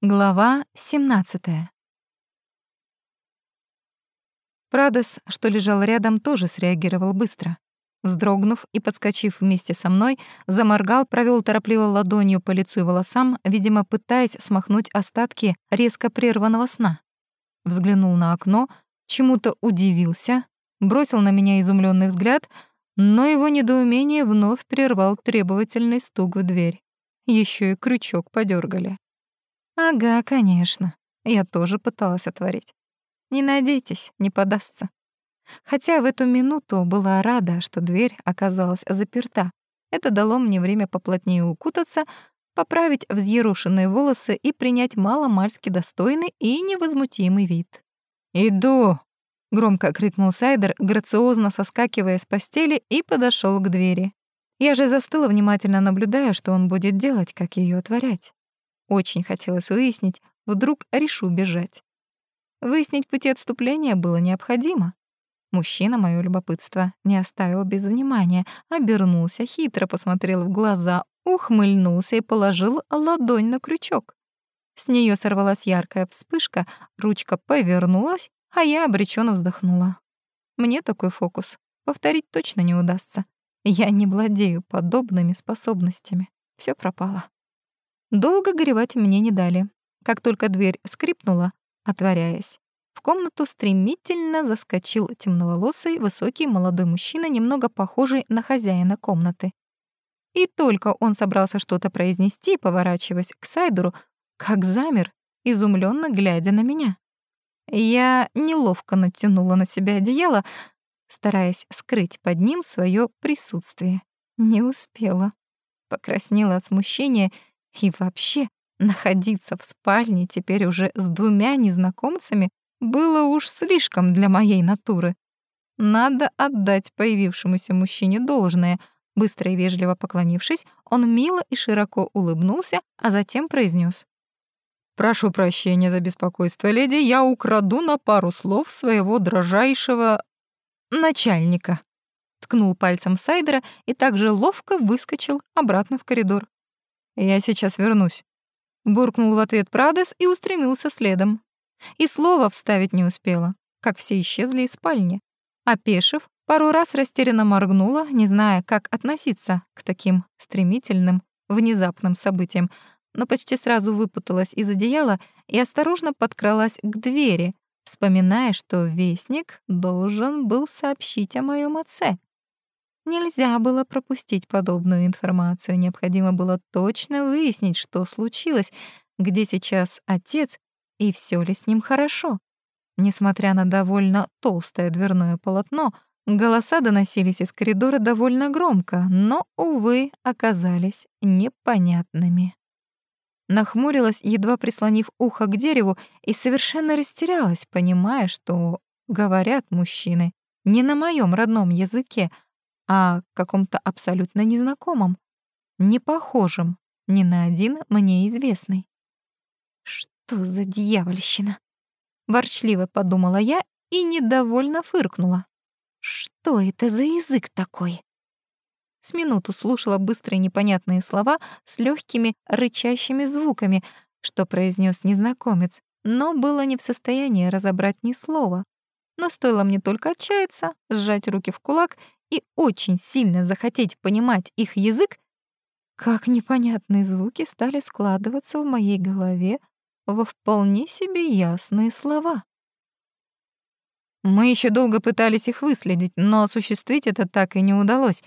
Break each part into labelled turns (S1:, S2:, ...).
S1: Глава 17. Прадес, что лежал рядом, тоже среагировал быстро. Вздрогнув и подскочив вместе со мной, заморгал, провел торопливо ладонью по лицу и волосам, видимо, пытаясь смахнуть остатки резко прерванного сна. Взглянул на окно, чему-то удивился, бросил на меня изумленный взгляд, но его недоумение вновь прервал требовательный стук в дверь. Еще и крючок подергали. Ага, конечно. Я тоже пыталась отворить. Не надейтесь, не подастся. Хотя в эту минуту была рада, что дверь оказалась заперта. Это дало мне время поплотнее укутаться, поправить взъерошенные волосы и принять маломальски достойный и невозмутимый вид. «Иду!» — громко крикнул Сайдер, грациозно соскакивая с постели и подошел к двери. Я же застыла, внимательно наблюдая, что он будет делать, как ее отворять. Очень хотелось выяснить, вдруг решу бежать. Выяснить пути отступления было необходимо. Мужчина моё любопытство не оставил без внимания, обернулся, хитро посмотрел в глаза, ухмыльнулся и положил ладонь на крючок. С неё сорвалась яркая вспышка, ручка повернулась, а я обречённо вздохнула. Мне такой фокус повторить точно не удастся. Я не владею подобными способностями. Всё пропало. Долго горевать мне не дали. Как только дверь скрипнула, отворяясь, в комнату стремительно заскочил темноволосый, высокий молодой мужчина, немного похожий на хозяина комнаты. И только он собрался что-то произнести, поворачиваясь к Сайдуру, как замер, изумленно глядя на меня. Я неловко натянула на себя одеяло, стараясь скрыть под ним свое присутствие. Не успела. Покраснела от смущения и вообще, находиться в спальне теперь уже с двумя незнакомцами было уж слишком для моей натуры. Надо отдать появившемуся мужчине должное. Быстро и вежливо поклонившись, он мило и широко улыбнулся, а затем произнес: «Прошу прощения за беспокойство, леди, я украду на пару слов своего дрожайшего начальника». Ткнул пальцем Сайдера и также ловко выскочил обратно в коридор. «Я сейчас вернусь», — буркнул в ответ Прадес и устремился следом. И слова вставить не успела, как все исчезли из спальни. Опешив, пару раз растерянно моргнула, не зная, как относиться к таким стремительным, внезапным событиям, но почти сразу выпуталась из одеяла и осторожно подкралась к двери, вспоминая, что вестник должен был сообщить о моем отце. Нельзя было пропустить подобную информацию, необходимо было точно выяснить, что случилось, где сейчас отец и все ли с ним хорошо. Несмотря на довольно толстое дверное полотно, голоса доносились из коридора довольно громко, но, увы, оказались непонятными. Нахмурилась, едва прислонив ухо к дереву, и совершенно растерялась, понимая, что говорят мужчины не на моем родном языке, а каком-то абсолютно незнакомом, не похожем ни на один мне известный. «Что за дьявольщина?» — ворчливо подумала я и недовольно фыркнула. «Что это за язык такой?» С минуту слушала быстрые непонятные слова с легкими рычащими звуками, что произнес незнакомец, но было не в состоянии разобрать ни слова. Но стоило мне только отчаяться, сжать руки в кулак и очень сильно захотеть понимать их язык, как непонятные звуки стали складываться в моей голове во вполне себе ясные слова. Мы еще долго пытались их выследить, но осуществить это так и не удалось.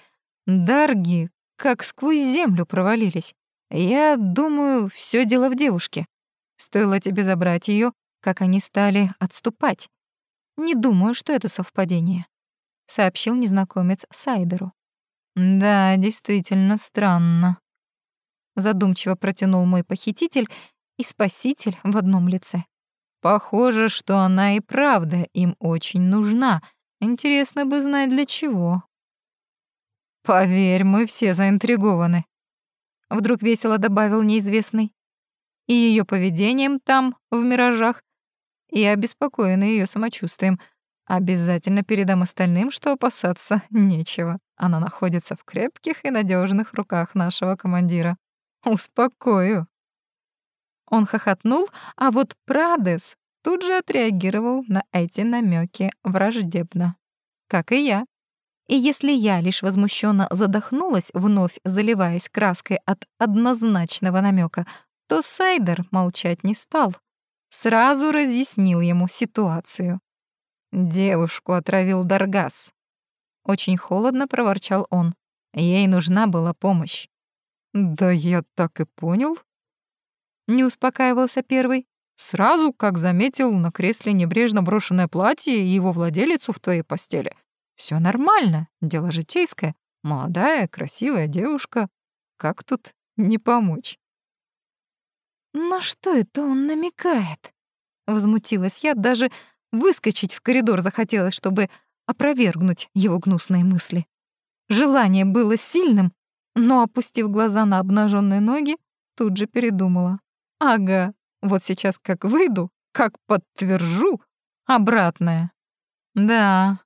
S1: Дарги как сквозь землю провалились. Я думаю, все дело в девушке. Стоило тебе забрать ее, как они стали отступать. Не думаю, что это совпадение сообщил незнакомец Сайдеру. Да, действительно странно. Задумчиво протянул мой похититель и спаситель в одном лице. Похоже, что она и правда им очень нужна. Интересно бы знать для чего. Поверь, мы все заинтригованы. Вдруг весело добавил неизвестный. И ее поведением там, в миражах, и обеспокоены ее самочувствием. Обязательно передам остальным, что опасаться нечего. Она находится в крепких и надежных руках нашего командира. Успокою. Он хохотнул, а вот Прадес тут же отреагировал на эти намеки враждебно. Как и я. И если я лишь возмущенно задохнулась, вновь заливаясь краской от однозначного намека, то Сайдер молчать не стал. Сразу разъяснил ему ситуацию. Девушку отравил Даргас. Очень холодно проворчал он. Ей нужна была помощь. «Да я так и понял». Не успокаивался первый. «Сразу, как заметил на кресле небрежно брошенное платье и его владелицу в твоей постели. Все нормально, дело житейское. Молодая, красивая девушка. Как тут не помочь?» «На что это он намекает?» Возмутилась я, даже выскочить в коридор захотелось, чтобы опровергнуть его гнусные мысли. Желание было сильным, но, опустив глаза на обнаженные ноги, тут же передумала. «Ага, вот сейчас как выйду, как подтвержу, обратное». Да,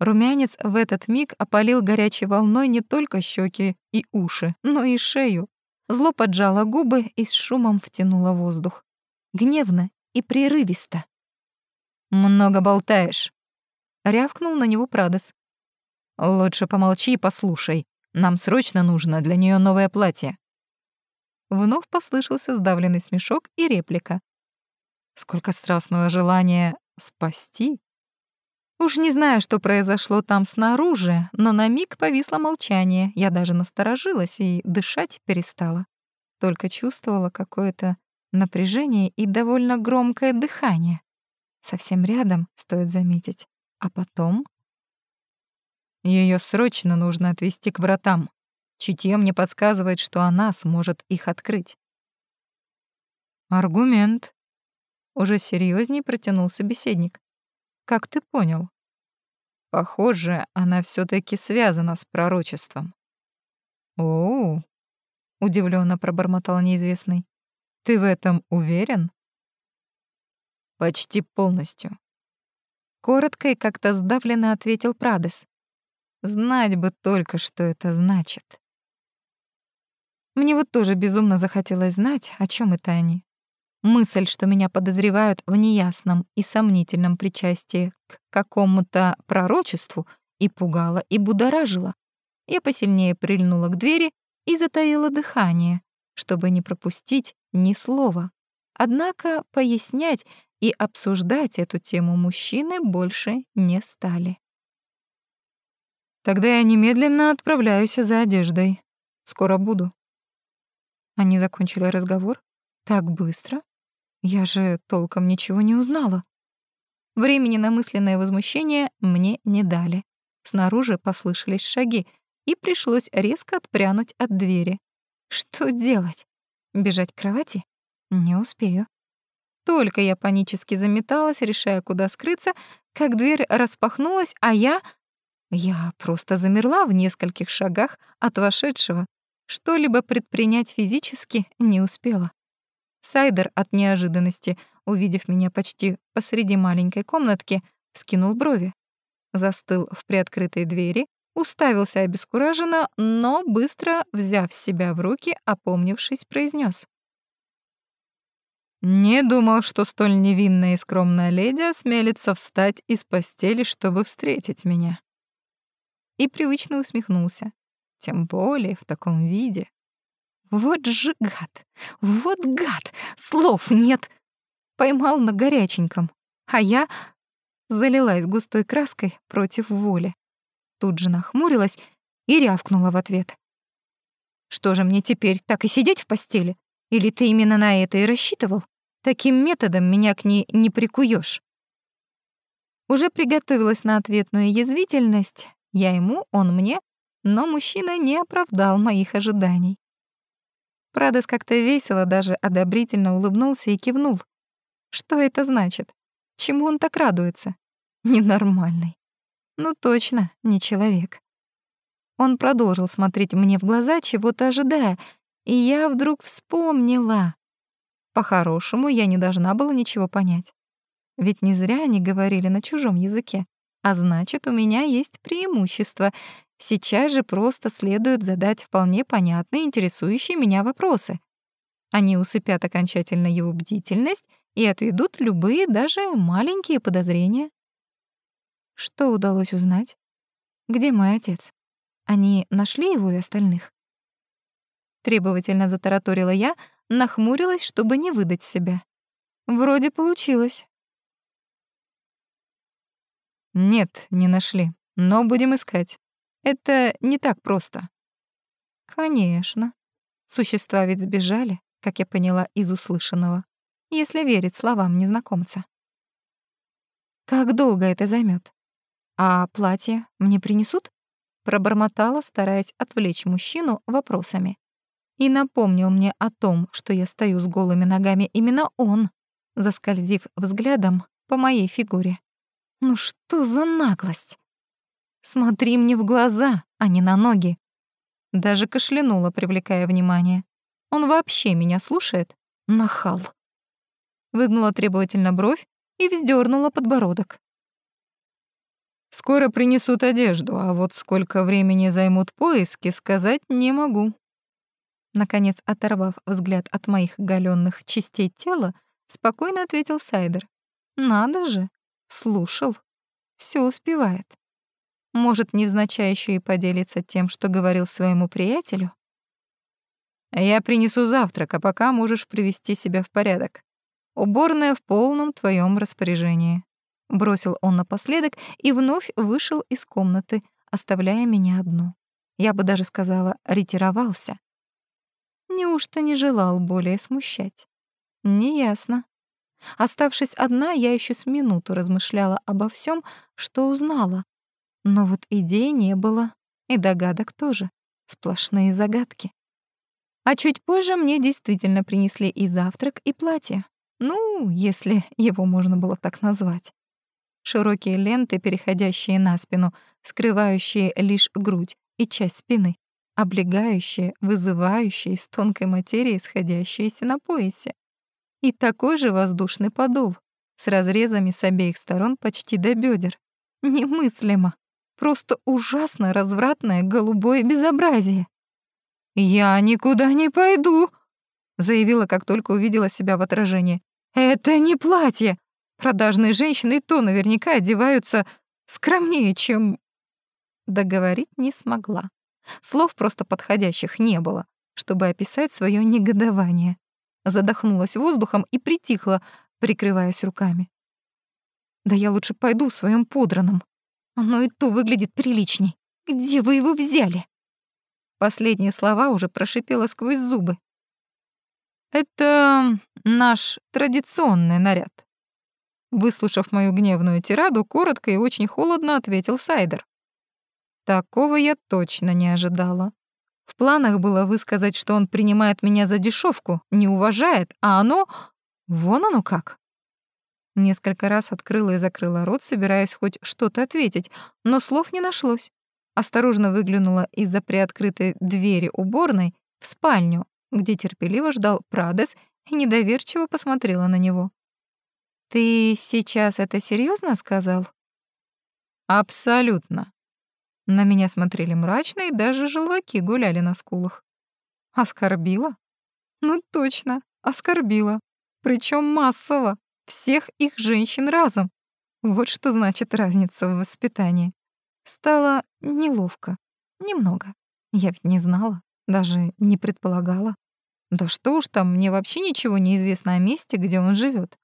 S1: румянец в этот миг опалил горячей волной не только щеки и уши, но и шею. Зло поджало губы и с шумом втянуло воздух. Гневно и прерывисто. «Много болтаешь», — рявкнул на него Прадос. «Лучше помолчи и послушай. Нам срочно нужно для нее новое платье». Вновь послышался сдавленный смешок и реплика. Сколько страстного желания спасти. Уж не знаю, что произошло там снаружи, но на миг повисло молчание. Я даже насторожилась и дышать перестала. Только чувствовала какое-то напряжение и довольно громкое дыхание. Совсем рядом, стоит заметить. А потом... Ее срочно нужно отвести к вратам. Чутье мне подсказывает, что она сможет их открыть. Аргумент. Уже серьезней протянул собеседник. Как ты понял? Похоже, она все таки связана с пророчеством. О, удивленно пробормотал неизвестный. Ты в этом уверен? Почти полностью. Коротко и как-то сдавленно ответил Прадес. Знать бы только, что это значит. Мне вот тоже безумно захотелось знать, о чем это они. Мысль, что меня подозревают в неясном и сомнительном причастии к какому-то пророчеству, и пугала, и будоражила. Я посильнее прильнула к двери и затаила дыхание, чтобы не пропустить ни слова. Однако пояснять и обсуждать эту тему мужчины больше не стали. Тогда я немедленно отправляюсь за одеждой. Скоро буду. Они закончили разговор так быстро. Я же толком ничего не узнала. Времени на мысленное возмущение мне не дали. Снаружи послышались шаги, и пришлось резко отпрянуть от двери. Что делать? Бежать к кровати? Не успею. Только я панически заметалась, решая, куда скрыться, как дверь распахнулась, а я... Я просто замерла в нескольких шагах от вошедшего. Что-либо предпринять физически не успела. Сайдер от неожиданности, увидев меня почти посреди маленькой комнатки, вскинул брови. Застыл в приоткрытой двери, уставился обескураженно, но быстро, взяв себя в руки, опомнившись, произнес: «Не думал, что столь невинная и скромная леди осмелится встать из постели, чтобы встретить меня». И привычно усмехнулся. Тем более в таком виде. Вот же гад! Вот гад! Слов нет! Поймал на горяченьком. А я залилась густой краской против воли. Тут же нахмурилась и рявкнула в ответ. «Что же мне теперь, так и сидеть в постели? Или ты именно на это и рассчитывал? Таким методом меня к ней не прикуешь. Уже приготовилась на ответную язвительность. Я ему, он мне, но мужчина не оправдал моих ожиданий. Прадос как-то весело, даже одобрительно улыбнулся и кивнул. Что это значит? Чему он так радуется? Ненормальный. Ну точно, не человек. Он продолжил смотреть мне в глаза, чего-то ожидая, и я вдруг вспомнила. По-хорошему, я не должна была ничего понять. Ведь не зря они говорили на чужом языке. А значит, у меня есть преимущество. Сейчас же просто следует задать вполне понятные, интересующие меня вопросы. Они усыпят окончательно его бдительность и отведут любые, даже маленькие подозрения. Что удалось узнать? Где мой отец? Они нашли его и остальных? Требовательно затараторила я, нахмурилась, чтобы не выдать себя. Вроде получилось. Нет, не нашли, но будем искать. Это не так просто. Конечно. Существа ведь сбежали, как я поняла из услышанного, если верить словам незнакомца. Как долго это займет? А платье мне принесут? Пробормотала, стараясь отвлечь мужчину вопросами. И напомнил мне о том, что я стою с голыми ногами именно он, заскользив взглядом по моей фигуре. Ну что за наглость? Смотри мне в глаза, а не на ноги. Даже кашлянула, привлекая внимание. Он вообще меня слушает? Нахал. Выгнула требовательно бровь и вздернула подбородок. Скоро принесут одежду, а вот сколько времени займут поиски, сказать не могу. Наконец, оторвав взгляд от моих галённых частей тела, спокойно ответил Сайдер. Надо же, слушал. Все успевает. Может, невзначай еще и поделиться тем, что говорил своему приятелю? Я принесу завтрак, а пока можешь привести себя в порядок. Уборная в полном твоем распоряжении. Бросил он напоследок и вновь вышел из комнаты, оставляя меня одну. Я бы даже сказала, ретировался. Неужто не желал более смущать? Неясно. Оставшись одна, я еще с минуту размышляла обо всем, что узнала, но вот идей не было, и догадок тоже. Сплошные загадки. А чуть позже мне действительно принесли и завтрак, и платье. Ну, если его можно было так назвать. Широкие ленты, переходящие на спину, скрывающие лишь грудь и часть спины, облегающие, вызывающие из тонкой материи, сходящиеся на поясе. И такой же воздушный подол, с разрезами с обеих сторон почти до бедер. Немыслимо. Просто ужасно развратное голубое безобразие. «Я никуда не пойду», — заявила, как только увидела себя в отражении. «Это не платье. Продажные женщины то наверняка одеваются скромнее, чем...» Договорить не смогла. Слов просто подходящих не было, чтобы описать свое негодование. Задохнулась воздухом и притихла, прикрываясь руками. «Да я лучше пойду в своем подраном», оно и то выглядит приличней. Где вы его взяли?» Последние слова уже прошипела сквозь зубы. «Это наш традиционный наряд». Выслушав мою гневную тираду, коротко и очень холодно ответил Сайдер. Такого я точно не ожидала. В планах было высказать, что он принимает меня за дешевку, не уважает, а оно... Вон оно как. Несколько раз открыла и закрыла рот, собираясь хоть что-то ответить, но слов не нашлось. Осторожно выглянула из-за приоткрытой двери уборной в спальню, где терпеливо ждал Прадес и недоверчиво посмотрела на него. «Ты сейчас это серьезно сказал?» «Абсолютно». На меня смотрели мрачно, и даже желваки гуляли на скулах. «Оскорбила?» «Ну точно, оскорбила. Причем массово. Всех их женщин разом. Вот что значит разница в воспитании. Стало неловко. Немного. Я ведь не знала, даже не предполагала. Да что уж там, мне вообще ничего не известно о месте, где он живет.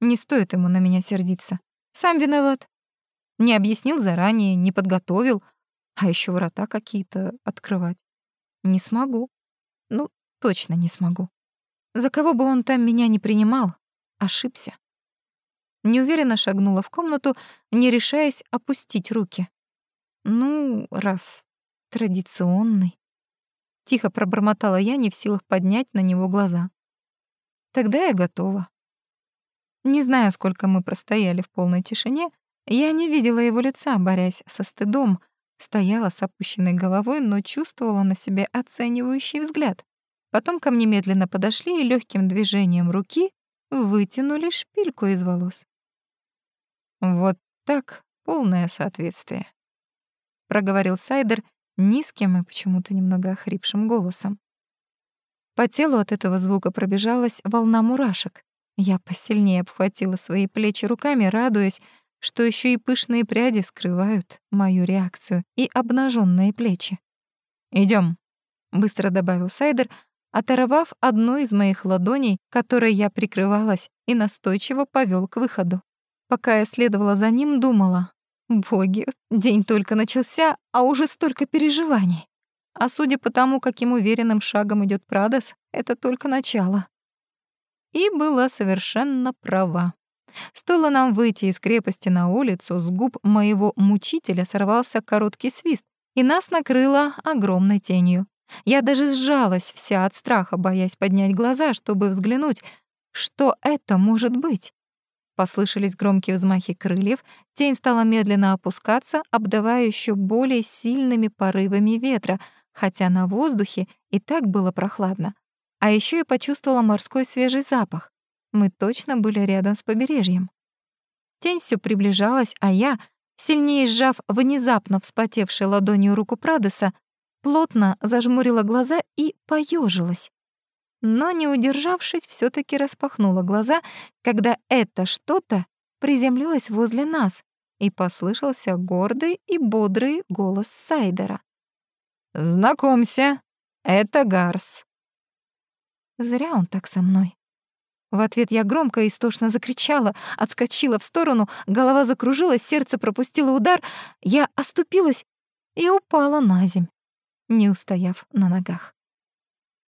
S1: Не стоит ему на меня сердиться. Сам виноват. Не объяснил заранее, не подготовил, а еще врата какие-то открывать. Не смогу. Ну, точно не смогу. За кого бы он там меня не принимал, ошибся. Неуверенно шагнула в комнату, не решаясь опустить руки. Ну, раз традиционный. Тихо пробормотала я, не в силах поднять на него глаза. Тогда я готова. Не знаю, сколько мы простояли в полной тишине, я не видела его лица, борясь со стыдом, стояла с опущенной головой, но чувствовала на себе оценивающий взгляд. Потом ко мне медленно подошли и легким движением руки вытянули шпильку из волос. Вот так полное соответствие, проговорил Сайдер низким и почему-то немного охрипшим голосом. По телу от этого звука пробежалась волна мурашек. Я посильнее обхватила свои плечи руками, радуясь, что еще и пышные пряди скрывают мою реакцию и обнаженные плечи. Идем, быстро добавил Сайдер, оторвав одну из моих ладоней, которой я прикрывалась, и настойчиво повел к выходу. Пока я следовала за ним, думала, боги, день только начался, а уже столько переживаний. А судя по тому, каким уверенным шагом идет Прадос, это только начало. И была совершенно права. Стоило нам выйти из крепости на улицу, с губ моего мучителя сорвался короткий свист, и нас накрыло огромной тенью. Я даже сжалась вся от страха, боясь поднять глаза, чтобы взглянуть, что это может быть. Послышались громкие взмахи крыльев, тень стала медленно опускаться, обдавая еще более сильными порывами ветра, хотя на воздухе и так было прохладно. А еще я почувствовала морской свежий запах. Мы точно были рядом с побережьем. Тень все приближалась, а я, сильнее сжав внезапно вспотевшей ладонью руку Прадеса, плотно зажмурила глаза и поежилась. Но, не удержавшись, все таки распахнула глаза, когда это что-то приземлилось возле нас, и послышался гордый и бодрый голос Сайдера. «Знакомься, это Гарс». Зря он так со мной. В ответ я громко и истошно закричала, отскочила в сторону, голова закружилась, сердце пропустило удар, я оступилась и упала на земь, не устояв на ногах.